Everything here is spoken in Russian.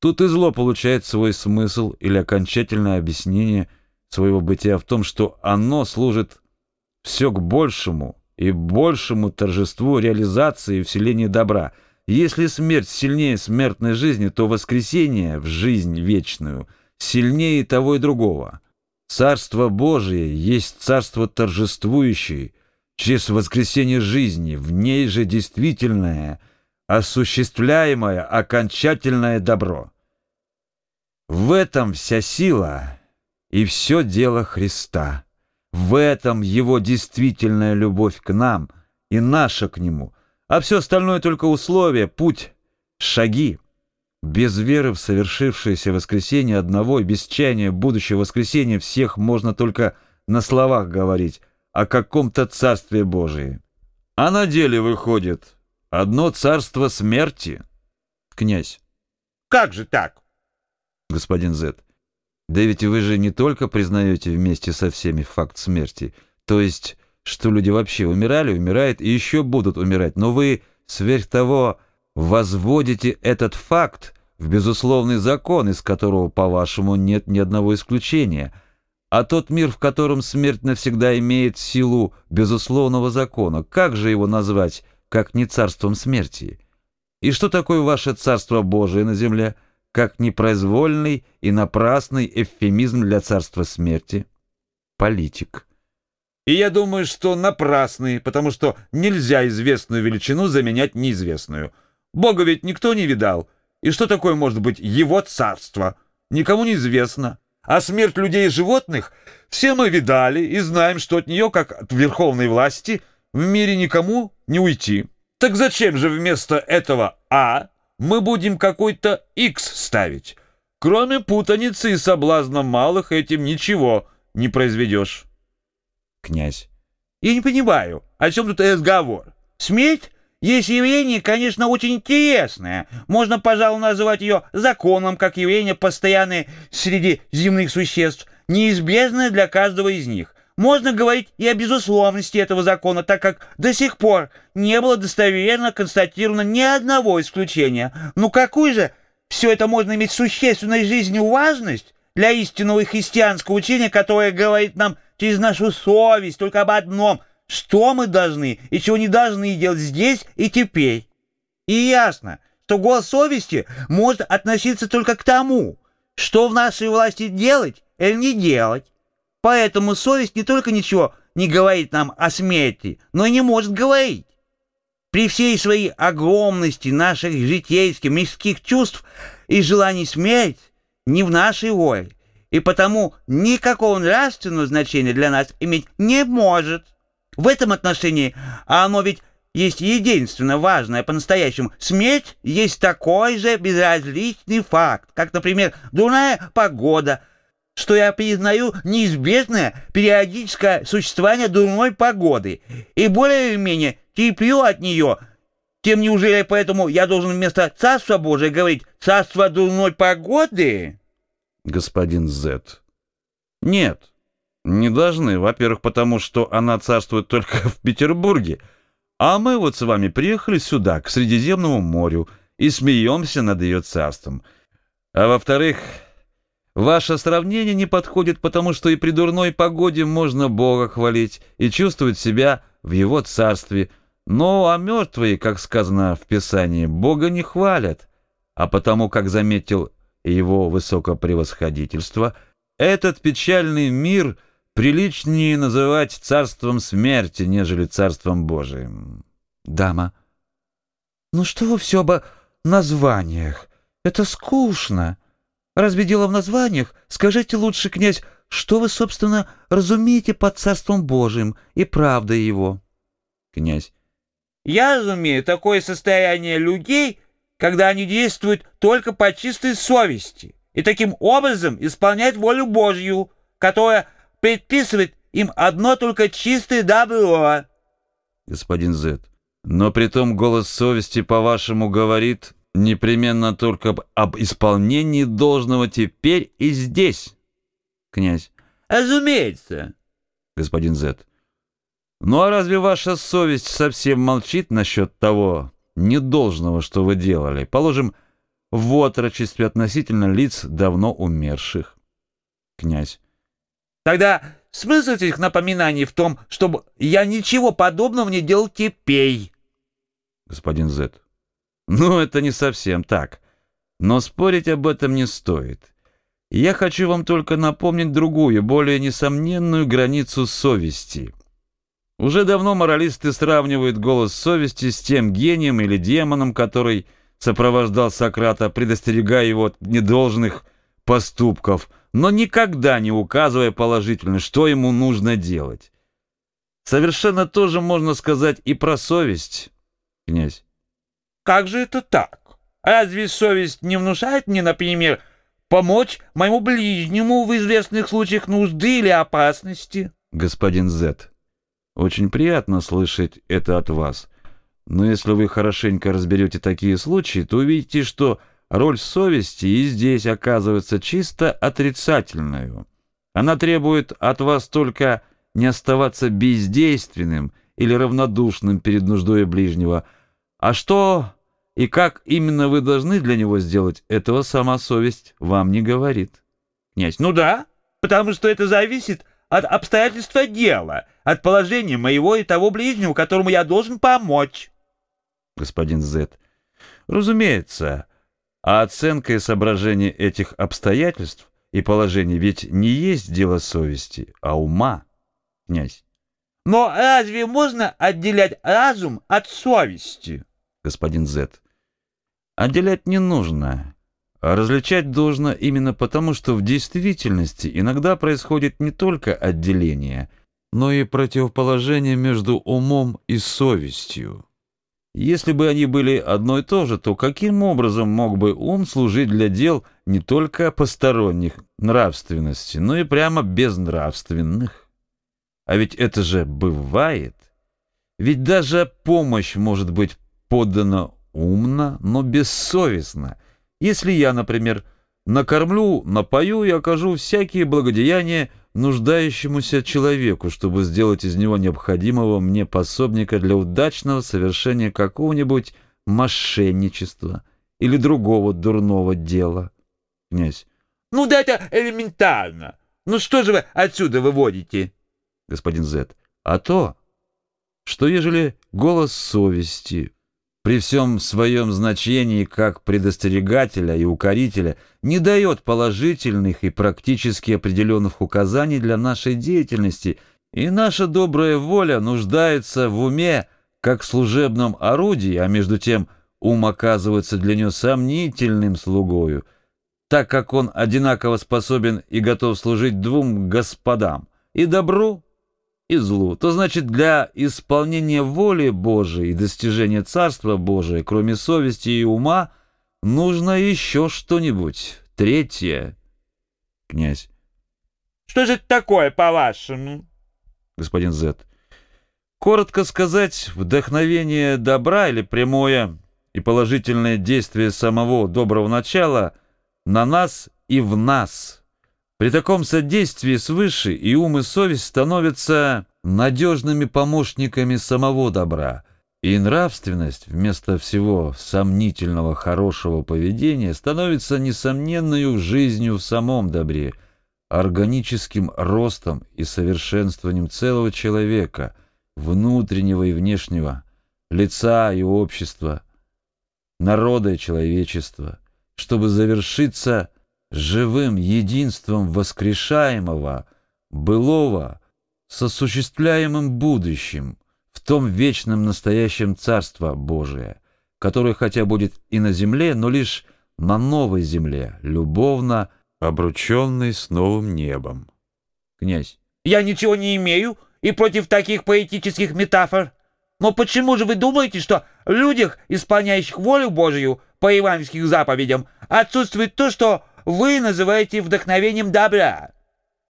Тут и зло получает свой смысл или окончательное объяснение своего бытия в том, что оно служит все к большему и большему торжеству реализации и вселения добра. Если смерть сильнее смертной жизни, то воскресение в жизнь вечную сильнее того и другого. Царство Божие есть царство торжествующее через воскресение жизни, в ней же действительное, осуществляемое окончательное добро. В этом вся сила и все дело Христа. В этом его действительная любовь к нам и наша к нему, а все остальное только условия, путь, шаги. Без веры в совершившееся воскресение одного и без чаяния будущего воскресения всех можно только на словах говорить о каком-то царстве Божии. А на деле выходит одно царство смерти. Князь. Как же так? Господин Зет. Да ведь вы же не только признаете вместе со всеми факт смерти, то есть, что люди вообще умирали, умирают и еще будут умирать, но вы, сверх того, возводите этот факт в безусловный закон, из которого, по-вашему, нет ни одного исключения, а тот мир, в котором смерть навсегда имеет силу безусловного закона, как же его назвать, как не царством смерти? И что такое ваше царство Божие на земле – как непроизвольный и напрасный эвфемизм для царства смерти. Политик. И я думаю, что напрасный, потому что нельзя известную величину заменять неизвестную. Бога ведь никто не видал. И что такое может быть его царство? Никому не известно. А смерть людей и животных все мы видали и знаем, что от нее, как от верховной власти, в мире никому не уйти. Так зачем же вместо этого «а» мы будем какой-то X ставить. Кроме путаницы и соблазна малых этим ничего не произведешь. Князь. Я не понимаю, о чем тут разговор? Смерть есть явление, конечно, очень интересное. Можно, пожалуй, назвать ее законом, как явление постоянное среди земных существ, неизбежное для каждого из них. Можно говорить и о безусловности этого закона, так как до сих пор не было достоверно констатировано ни одного исключения. Но какую же все это можно иметь существенной жизнью важность для истинного христианского учения, которое говорит нам через нашу совесть только об одном, что мы должны и чего не должны делать здесь и теперь. И ясно, что голос совести может относиться только к тому, что в нашей власти делать или не делать. Поэтому совесть не только ничего не говорит нам о смерти, но и не может говорить. При всей своей огромности наших житейских, мирских чувств и желаний смерть не в нашей воле, и потому никакого нравственного значения для нас иметь не может. В этом отношении оно ведь есть единственно важное по-настоящему. Смерть есть такой же безразличный факт, как, например, дурная погода – что я признаю неизбежное периодическое существование дурной погоды и более или менее терплю от нее. Тем неужели поэтому я должен вместо Царства Божия говорить «Царство дурной погоды»? Господин Зет. Нет, не должны. Во-первых, потому что она царствует только в Петербурге. А мы вот с вами приехали сюда, к Средиземному морю, и смеемся над ее царством. А во-вторых... Ваше сравнение не подходит, потому что и при дурной погоде можно Бога хвалить и чувствовать себя в Его царстве. Но а мертвые, как сказано в Писании, Бога не хвалят. А потому, как заметил его высокопревосходительство, этот печальный мир приличнее называть царством смерти, нежели царством Божиим. Дама. Ну что вы все об названиях? Это скучно. Разве дело в названиях? Скажите лучше, князь, что вы, собственно, разумеете под Царством Божиим и правдой его? Князь. Я разумею такое состояние людей, когда они действуют только по чистой совести и таким образом исполняют волю Божью, которая предписывает им одно только чистое добро. Господин Зет. Но при том голос совести, по-вашему, говорит, непременно только об, исполнении должного теперь и здесь. Князь. Разумеется. Господин Зет. Ну а разве ваша совесть совсем молчит насчет того недолжного, что вы делали? Положим, в отрочестве относительно лиц давно умерших. Князь. Тогда смысл этих напоминаний в том, чтобы я ничего подобного не делал теперь. Господин З. Ну, это не совсем так. Но спорить об этом не стоит. Я хочу вам только напомнить другую, более несомненную границу совести. Уже давно моралисты сравнивают голос совести с тем гением или демоном, который сопровождал Сократа, предостерегая его от недолжных поступков, но никогда не указывая положительно, что ему нужно делать. Совершенно то же можно сказать и про совесть, князь. Как же это так? Разве совесть не внушает мне, например, помочь моему ближнему в известных случаях нужды или опасности. Господин Зет, очень приятно слышать это от вас. Но если вы хорошенько разберете такие случаи, то увидите, что роль совести и здесь оказывается чисто отрицательной. Она требует от вас только не оставаться бездейственным или равнодушным перед нуждой ближнего, а что и как именно вы должны для него сделать, этого сама совесть вам не говорит. Князь, ну да, потому что это зависит от обстоятельства дела, от положения моего и того ближнего, которому я должен помочь. Господин Зет, разумеется, а оценка и соображение этих обстоятельств и положений ведь не есть дело совести, а ума, князь. Но разве можно отделять разум от совести? Господин Зет, Отделять не нужно, а различать должно именно потому, что в действительности иногда происходит не только отделение, но и противоположение между умом и совестью. Если бы они были одно и то же, то каким образом мог бы ум служить для дел не только посторонних нравственности, но и прямо безнравственных? А ведь это же бывает. Ведь даже помощь может быть подана умно, но бессовестно. Если я, например, накормлю, напою и окажу всякие благодеяния нуждающемуся человеку, чтобы сделать из него необходимого мне пособника для удачного совершения какого-нибудь мошенничества или другого дурного дела. Князь. Ну да это элементарно. Ну что же вы отсюда выводите? Господин Зет. А то, что ежели голос совести при всем своем значении как предостерегателя и укорителя не дает положительных и практически определенных указаний для нашей деятельности, и наша добрая воля нуждается в уме как служебном орудии, а между тем ум оказывается для нее сомнительным слугою, так как он одинаково способен и готов служить двум господам, и добру, и злу, то значит для исполнения воли Божией и достижения Царства Божия, кроме совести и ума, нужно еще что-нибудь. Третье. Князь. Что же это такое, по-вашему? Господин Зет. Коротко сказать, вдохновение добра или прямое и положительное действие самого доброго начала на нас и в нас – при таком содействии свыше и ум и совесть становятся надежными помощниками самого добра, и нравственность вместо всего сомнительного хорошего поведения становится несомненной жизнью в самом добре, органическим ростом и совершенствованием целого человека, внутреннего и внешнего, лица и общества, народа и человечества, чтобы завершиться – живым единством воскрешаемого, былого, с осуществляемым будущим, в том вечном настоящем Царство Божие, которое хотя будет и на земле, но лишь на новой земле, любовно обрученной с новым небом. Князь. Я ничего не имею и против таких поэтических метафор. Но почему же вы думаете, что в людях, исполняющих волю Божию по евангельским заповедям, отсутствует то, что вы называете вдохновением добра.